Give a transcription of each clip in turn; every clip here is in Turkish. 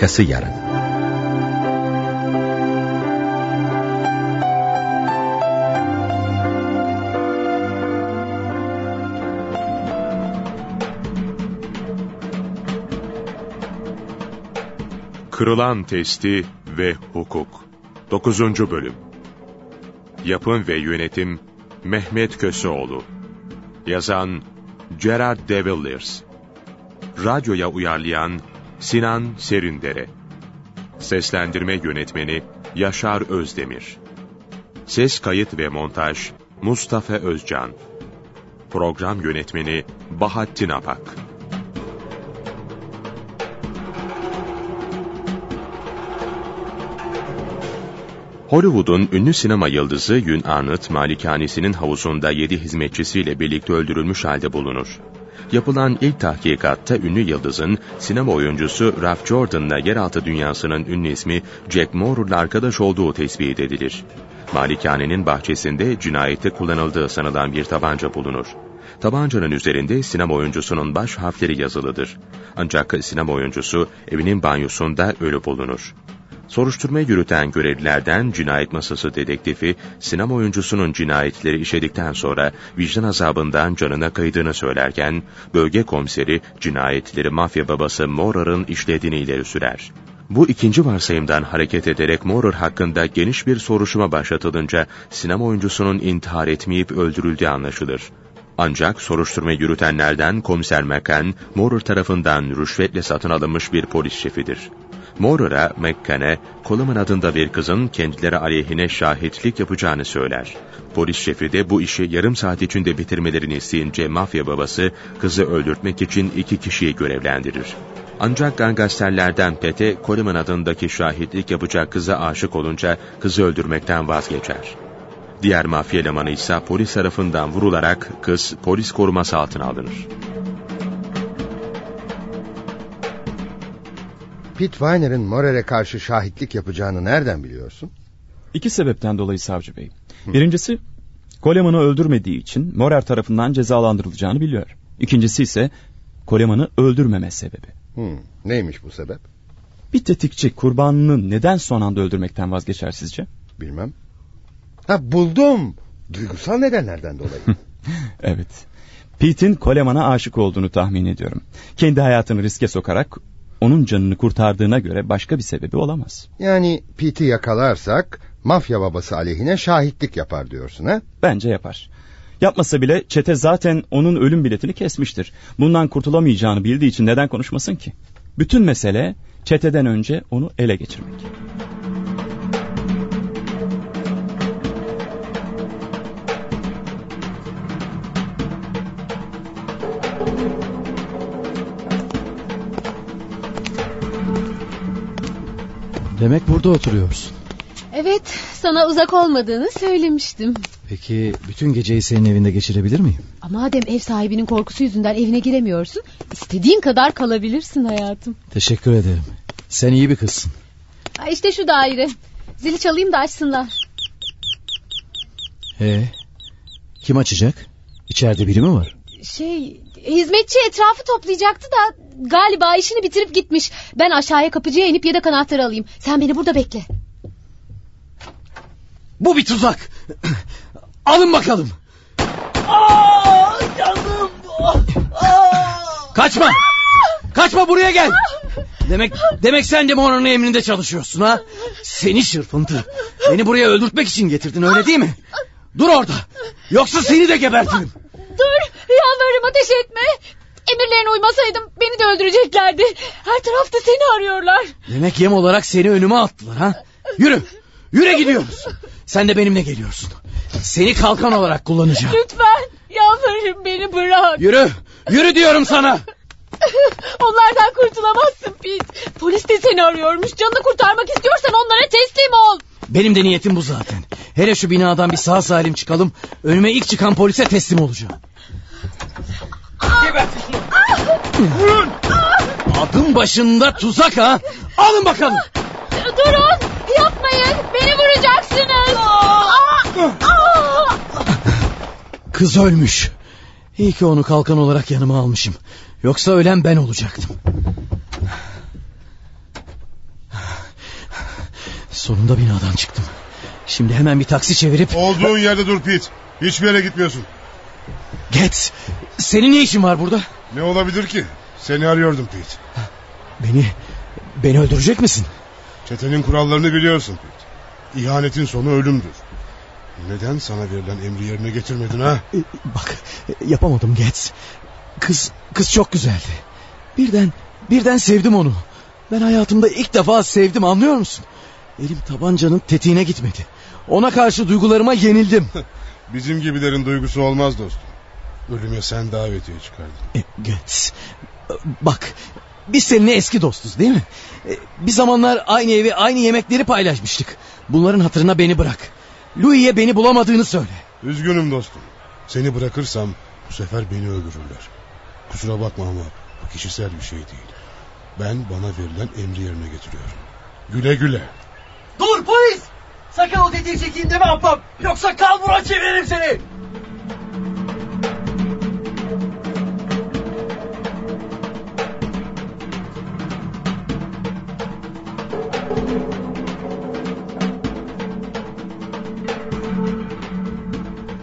Arkası yarın. Kırılan Testi ve Hukuk 9. Bölüm Yapım ve Yönetim Mehmet Köseoğlu Yazan Gerard De Radyoya uyarlayan Sinan Serindere. Seslendirme Yönetmeni Yaşar Özdemir. Ses Kayıt ve Montaj Mustafa Özcan. Program Yönetmeni Bahattin Apak. Hollywood'un ünlü sinema yıldızı Yun Arnott, malikanesinin havuzunda yedi hizmetçisiyle birlikte öldürülmüş halde bulunur. Yapılan ilk tahkikatta ünlü yıldızın sinema oyuncusu Ralph Jordan'la yeraltı dünyasının ünlü ismi Jack Moore'la arkadaş olduğu tespit edilir. Malikanenin bahçesinde cinayette kullanıldığı sanılan bir tabanca bulunur. Tabancanın üzerinde sinema oyuncusunun baş harfleri yazılıdır. Ancak sinema oyuncusu evinin banyosunda ölü bulunur. Soruşturma yürüten görevlilerden cinayet masası dedektifi, sinema oyuncusunun cinayetleri işledikten sonra vicdan azabından canına kaydığını söylerken, bölge komiseri cinayetleri mafya babası Morar'ın işlediğini ileri sürer. Bu ikinci varsayımdan hareket ederek Morer hakkında geniş bir soruşturma başlatılınca sinema oyuncusunun intihar etmeyip öldürüldüğü anlaşılır. Ancak soruşturma yürütenlerden komiser McCann, Morer tarafından rüşvetle satın alınmış bir polis şefidir. Morer'a, McCann'e, Coleman adında bir kızın kendileri aleyhine şahitlik yapacağını söyler. Polis şefi de bu işi yarım saat içinde bitirmelerini isteyince mafya babası kızı öldürtmek için iki kişiyi görevlendirir. Ancak gangsterlerden Pete, Coleman adındaki şahitlik yapacak kıza aşık olunca kızı öldürmekten vazgeçer. Diğer mafya elemanı ise polis tarafından vurularak kız polis koruması altına alınır. Pete Weiner'ın Morer'e karşı şahitlik yapacağını nereden biliyorsun? İki sebepten dolayı savcı bey. Birincisi, Coleman'ı öldürmediği için Morer tarafından cezalandırılacağını biliyor. İkincisi ise Coleman'ı öldürmeme sebebi. Hmm, neymiş bu sebep? Bir tetikçi kurbanını neden son anda öldürmekten vazgeçer sizce? Bilmem. Ha buldum. Duygusal nedenlerden dolayı. evet. Pete'in Coleman'a aşık olduğunu tahmin ediyorum. Kendi hayatını riske sokarak onun canını kurtardığına göre başka bir sebebi olamaz. Yani Pete'i yakalarsak mafya babası aleyhine şahitlik yapar diyorsun ha? Bence yapar. Yapmasa bile çete zaten onun ölüm biletini kesmiştir. Bundan kurtulamayacağını bildiği için neden konuşmasın ki? Bütün mesele çeteden önce onu ele geçirmek. Demek burada oturuyorsun. Evet, sana uzak olmadığını söylemiştim. Peki bütün geceyi senin evinde geçirebilir miyim? Ama madem ev sahibinin korkusu yüzünden evine giremiyorsun... ...istediğin kadar kalabilirsin hayatım. Teşekkür ederim. Sen iyi bir kızsın. Ha işte şu daire. Zili çalayım da açsınlar. Ee, kim açacak? İçeride biri mi var? Şey, hizmetçi etrafı toplayacaktı da... ...galiba işini bitirip gitmiş. Ben aşağıya kapıcıya inip yedek anahtarı alayım. Sen beni burada bekle. Bu bir tuzak. Alın bakalım. Aa, canım. Kaçma. Kaçma buraya gel. Demek demek sen de Monroe'nun emrinde çalışıyorsun ha? Seni şırfıntı. Beni buraya öldürtmek için getirdin öyle değil mi? Dur orada. Yoksa seni de gebertirim. Dur yalvarırım ateş etme. Emirlerine uymasaydım beni de öldüreceklerdi. Her tarafta seni arıyorlar. Demek yem olarak seni önüme attılar ha? Yürü. Yürü gidiyoruz. Sen de benimle geliyorsun. Seni kalkan olarak kullanacağım. Lütfen yalvarırım beni bırak. Yürü. Yürü diyorum sana. Onlardan kurtulamazsın Pete. Polis de seni arıyormuş. Canını kurtarmak istiyorsan onlara teslim ol. Benim de niyetim bu zaten. Hele şu binadan bir sağ salim çıkalım. Önüme ilk çıkan polise teslim olacağım. Vurun. Adım başında tuzak ha. Alın bakalım. Durun yapmayın. Beni vuracaksınız. Kız ölmüş. İyi ki onu kalkan olarak yanıma almışım. Yoksa ölen ben olacaktım. Sonunda binadan çıktım. Şimdi hemen bir taksi çevirip... Olduğun yerde dur Pete. Hiçbir yere gitmiyorsun. Getz, senin ne işin var burada? Ne olabilir ki? Seni arıyordum Pete. Beni, beni öldürecek misin? Çetenin kurallarını biliyorsun Pete. İhanetin sonu ölümdür. Neden sana verilen emri yerine getirmedin ha? E, Bak, yapamadım Getz. Kız, kız çok güzeldi. Birden, birden sevdim onu. Ben hayatımda ilk defa sevdim anlıyor musun? Elim tabancanın tetiğine gitmedi. Ona karşı duygularıma yenildim. Bizim gibilerin duygusu olmaz dostum. Ölüme sen davetiye çıkardın. E, Götz. Bak biz seninle eski dostuz değil mi? E, bir zamanlar aynı evi aynı yemekleri paylaşmıştık. Bunların hatırına beni bırak. Louis'e beni bulamadığını söyle. Üzgünüm dostum. Seni bırakırsam bu sefer beni öldürürler. Kusura bakma ama bu kişisel bir şey değil. Ben bana verilen emri yerine getiriyorum. Güle güle. Dur polis! Sakın o tetiği çekeyim deme ahbap. Yoksa kalbura çeviririm seni.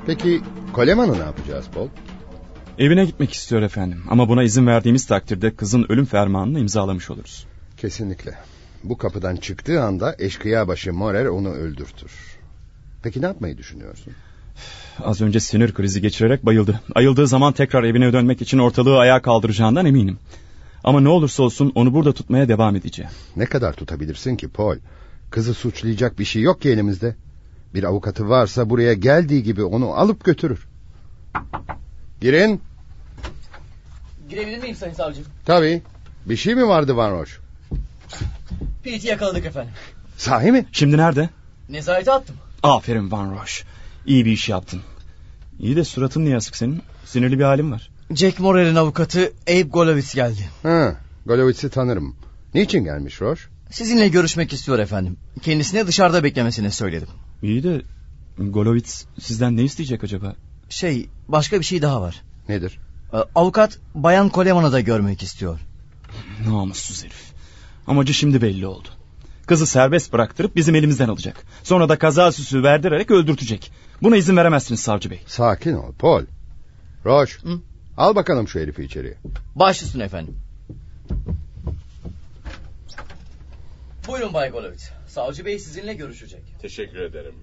Peki Koleman'ı ne yapacağız Paul? Evine gitmek istiyor efendim. Ama buna izin verdiğimiz takdirde kızın ölüm fermanını imzalamış oluruz. Kesinlikle. Bu kapıdan çıktığı anda eşkıya başı Morer onu öldürtür. Peki ne yapmayı düşünüyorsun? Az önce sinir krizi geçirerek bayıldı. Ayıldığı zaman tekrar evine dönmek için ortalığı ayağa kaldıracağından eminim. Ama ne olursa olsun onu burada tutmaya devam edeceğim. Ne kadar tutabilirsin ki Paul? Kızı suçlayacak bir şey yok ki elimizde. Bir avukatı varsa buraya geldiği gibi onu alıp götürür. Girin. Girebilir miyim sayın savcı? Tabii. Bir şey mi vardı Van Roş? Pete'i yakaladık efendim. Sahi mi? Şimdi nerede? Nezarete attım. Aferin Van Roş. İyi bir iş yaptın. İyi de suratın niye asık senin? Sinirli bir halin var. Jack Morel'in avukatı Abe Golovitz geldi. Ha, Golovitz'i tanırım. Niçin gelmiş Roş? Sizinle görüşmek istiyor efendim. Kendisine dışarıda beklemesini söyledim. İyi de Golovitz sizden ne isteyecek acaba? Şey başka bir şey daha var. Nedir? Ee, Avukat Bayan Koleman'ı da görmek istiyor. Namussuz herif. Amacı şimdi belli oldu. Kızı serbest bıraktırıp bizim elimizden alacak. Sonra da kaza süsü verdirerek öldürtecek. Buna izin veremezsiniz savcı bey. Sakin ol Paul. Roş, Hı? al bakalım şu herifi içeriye. Baş üstüne efendim. Buyurun Bay Golovitz. Savcı Bey sizinle görüşecek. Teşekkür ederim.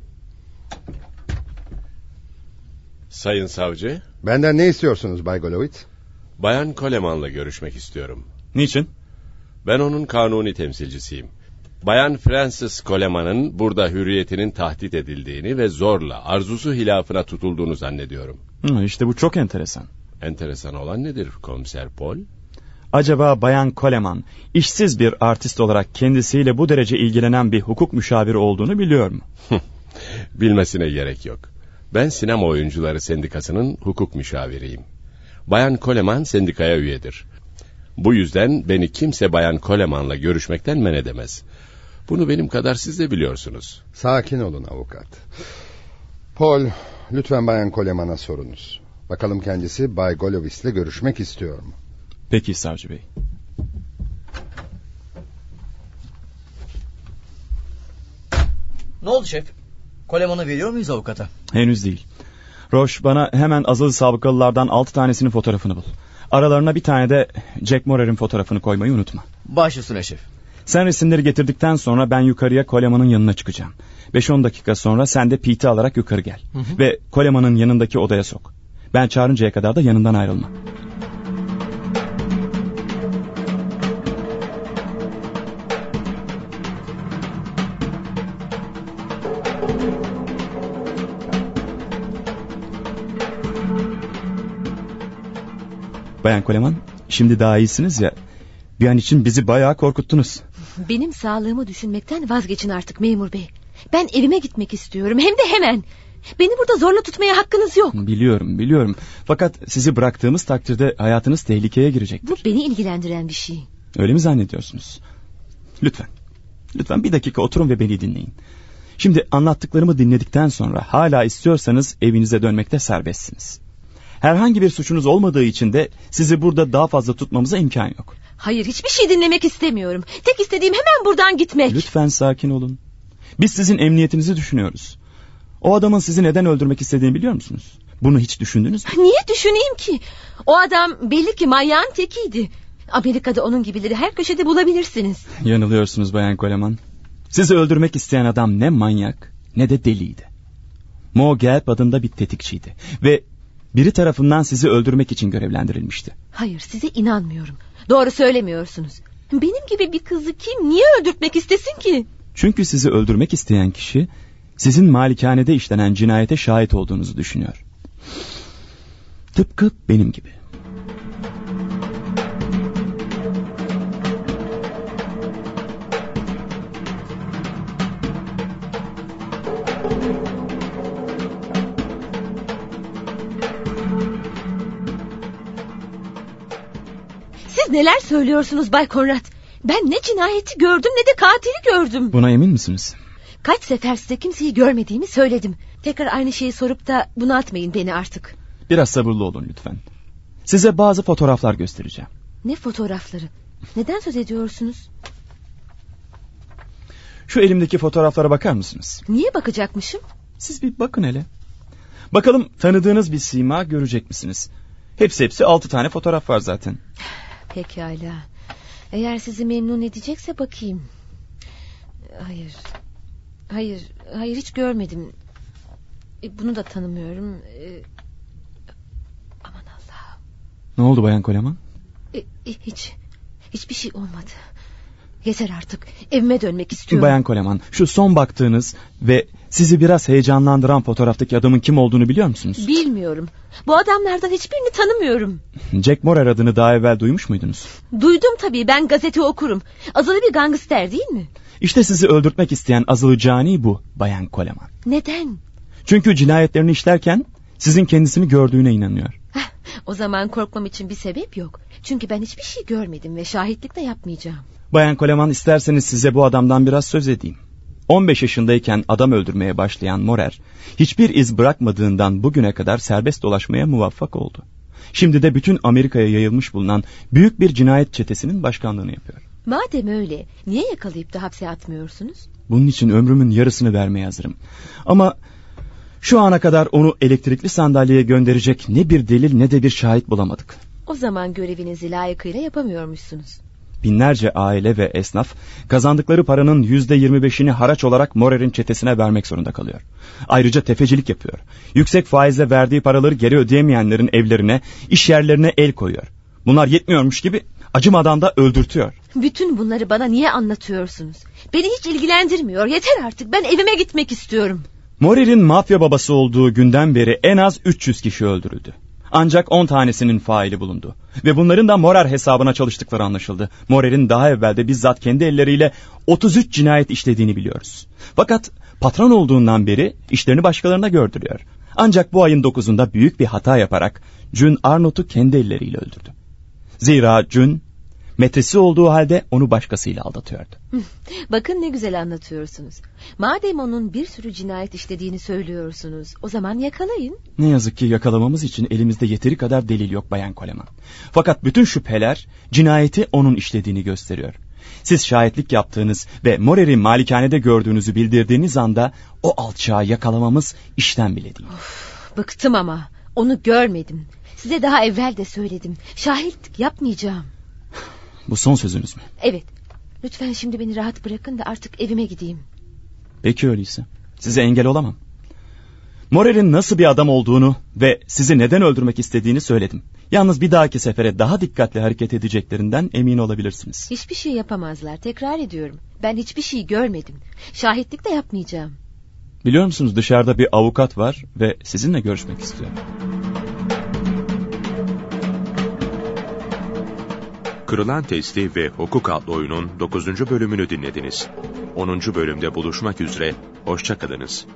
Sayın savcı, Benden ne istiyorsunuz Bay Golovitz? Bayan Koleman'la görüşmek istiyorum. Niçin? Ben onun kanuni temsilcisiyim. Bayan Francis Coleman'ın burada hürriyetinin tahdit edildiğini ve zorla arzusu hilafına tutulduğunu zannediyorum. Hı, işte bu çok enteresan. Enteresan olan nedir komiser Paul? Acaba Bayan Coleman işsiz bir artist olarak kendisiyle bu derece ilgilenen bir hukuk müşaviri olduğunu biliyor mu? Bilmesine gerek yok. Ben sinema oyuncuları sendikasının hukuk müşaviriyim. Bayan Coleman sendikaya üyedir. Bu yüzden beni kimse Bayan Coleman'la görüşmekten men edemez. Bunu benim kadar siz de biliyorsunuz. Sakin olun avukat. Paul, lütfen Bayan Koleman'a sorunuz. Bakalım kendisi Bay Golovitz'le görüşmek istiyor mu? Peki savcı bey. Ne oldu şef? Koleman'ı veriyor muyuz avukata? Henüz değil. Roş bana hemen azılı sabıkalılardan altı tanesinin fotoğrafını bul. Aralarına bir tane de Jack Morer'in fotoğrafını koymayı unutma. Baş üstüne şef. Sen resimleri getirdikten sonra ben yukarıya Coleman'ın yanına çıkacağım. 5-10 dakika sonra sen de Pete'i alarak yukarı gel. Ve Coleman'ın yanındaki odaya sok. Ben çağırıncaya kadar da yanından ayrılma. Bayan Coleman, şimdi daha iyisiniz ya. Bir an için bizi bayağı korkuttunuz. Benim sağlığımı düşünmekten vazgeçin artık memur bey. Ben evime gitmek istiyorum hem de hemen. Beni burada zorla tutmaya hakkınız yok. Biliyorum, biliyorum. Fakat sizi bıraktığımız takdirde hayatınız tehlikeye girecektir. Bu beni ilgilendiren bir şey. Öyle mi zannediyorsunuz? Lütfen. Lütfen bir dakika oturun ve beni dinleyin. Şimdi anlattıklarımı dinledikten sonra hala istiyorsanız evinize dönmekte serbestsiniz. Herhangi bir suçunuz olmadığı için de sizi burada daha fazla tutmamıza imkan yok. Hayır hiçbir şey dinlemek istemiyorum. Tek istediğim hemen buradan gitmek. Lütfen sakin olun. Biz sizin emniyetinizi düşünüyoruz. O adamın sizi neden öldürmek istediğini biliyor musunuz? Bunu hiç düşündünüz mü? Niye düşüneyim ki? O adam belli ki manyağın tekiydi. Amerika'da onun gibileri her köşede bulabilirsiniz. Yanılıyorsunuz Bayan Coleman. Sizi öldürmek isteyen adam ne manyak ne de deliydi. Mo Gelb adında bir tetikçiydi. Ve biri tarafından sizi öldürmek için görevlendirilmişti. Hayır size inanmıyorum. Doğru söylemiyorsunuz. Benim gibi bir kızı kim niye öldürtmek istesin ki? Çünkü sizi öldürmek isteyen kişi sizin malikanede işlenen cinayete şahit olduğunuzu düşünüyor. Tıpkı benim gibi. Siz neler söylüyorsunuz Bay Konrad? Ben ne cinayeti gördüm ne de katili gördüm. Buna emin misiniz? Kaç sefer size kimseyi görmediğimi söyledim. Tekrar aynı şeyi sorup da bunu atmayın beni artık. Biraz sabırlı olun lütfen. Size bazı fotoğraflar göstereceğim. Ne fotoğrafları? Neden söz ediyorsunuz? Şu elimdeki fotoğraflara bakar mısınız? Niye bakacakmışım? Siz bir bakın hele. Bakalım tanıdığınız bir sima görecek misiniz? Hepsi hepsi altı tane fotoğraf var zaten. Pekala. Eğer sizi memnun edecekse bakayım. Hayır. Hayır, hayır hiç görmedim. E, Bunu da tanımıyorum. E, Aman Allah'ım. Ne oldu Bayan Koleman? E, e, Hiç, hiçbir şey olmadı. Yeter artık. Evime dönmek istiyorum. Bayan Koleman şu son baktığınız ve sizi biraz heyecanlandıran fotoğraftaki adamın kim olduğunu biliyor musunuz? Bilmiyorum. Bu adamlardan hiçbirini tanımıyorum. Jack Morer adını daha evvel duymuş muydunuz? Duydum tabii ben gazete okurum. Azılı bir gangster değil mi? İşte sizi öldürtmek isteyen azılı cani bu Bayan Koleman. Neden? Çünkü cinayetlerini işlerken sizin kendisini gördüğüne inanıyor. Heh, o zaman korkmam için bir sebep yok. Çünkü ben hiçbir şey görmedim ve şahitlik de yapmayacağım. Bayan Koleman isterseniz size bu adamdan biraz söz edeyim. 15 yaşındayken adam öldürmeye başlayan Morer, hiçbir iz bırakmadığından bugüne kadar serbest dolaşmaya muvaffak oldu. Şimdi de bütün Amerika'ya yayılmış bulunan büyük bir cinayet çetesinin başkanlığını yapıyor. Madem öyle niye yakalayıp da hapse atmıyorsunuz? Bunun için ömrümün yarısını vermeye hazırım. Ama şu ana kadar onu elektrikli sandalyeye gönderecek ne bir delil ne de bir şahit bulamadık. O zaman görevinizi layıkıyla yapamıyormuşsunuz. Binlerce aile ve esnaf kazandıkları paranın yüzde yirmi beşini haraç olarak Morer'in çetesine vermek zorunda kalıyor. Ayrıca tefecilik yapıyor. Yüksek faizle verdiği paraları geri ödeyemeyenlerin evlerine, iş yerlerine el koyuyor. Bunlar yetmiyormuş gibi acımadan da öldürtüyor. Bütün bunları bana niye anlatıyorsunuz? Beni hiç ilgilendirmiyor. Yeter artık. Ben evime gitmek istiyorum. Morer'in mafya babası olduğu günden beri en az 300 kişi öldürüldü. Ancak 10 tanesinin faili bulundu. Ve bunların da Morer hesabına çalıştıkları anlaşıldı. Morer'in daha evvelde bizzat kendi elleriyle 33 cinayet işlediğini biliyoruz. Fakat patron olduğundan beri işlerini başkalarına gördürüyor. Ancak bu ayın 9'unda büyük bir hata yaparak Jun Arnold'u kendi elleriyle öldürdü. Zira Jun metresi olduğu halde onu başkasıyla aldatıyordu. Bakın ne güzel anlatıyorsunuz. Madem onun bir sürü cinayet işlediğini söylüyorsunuz, o zaman yakalayın. Ne yazık ki yakalamamız için elimizde yeteri kadar delil yok Bayan Coleman. Fakat bütün şüpheler cinayeti onun işlediğini gösteriyor. Siz şahitlik yaptığınız ve Morer'i malikanede gördüğünüzü bildirdiğiniz anda o alçağı yakalamamız işten bile değil. Bıktım ama. Onu görmedim. Size daha evvel de söyledim. Şahitlik yapmayacağım. Bu son sözünüz mü? Evet. Lütfen şimdi beni rahat bırakın da artık evime gideyim. Peki öyleyse. Size engel olamam. Morer'in nasıl bir adam olduğunu ve sizi neden öldürmek istediğini söyledim. Yalnız bir dahaki sefere daha dikkatli hareket edeceklerinden emin olabilirsiniz. Hiçbir şey yapamazlar. Tekrar ediyorum. Ben hiçbir şey görmedim. Şahitlik de yapmayacağım. Biliyor musunuz dışarıda bir avukat var ve sizinle görüşmek istiyor. Kırılan Testi ve Hukuk adlı oyunun 9. bölümünü dinlediniz. 10. bölümde buluşmak üzere, hoşçakalınız.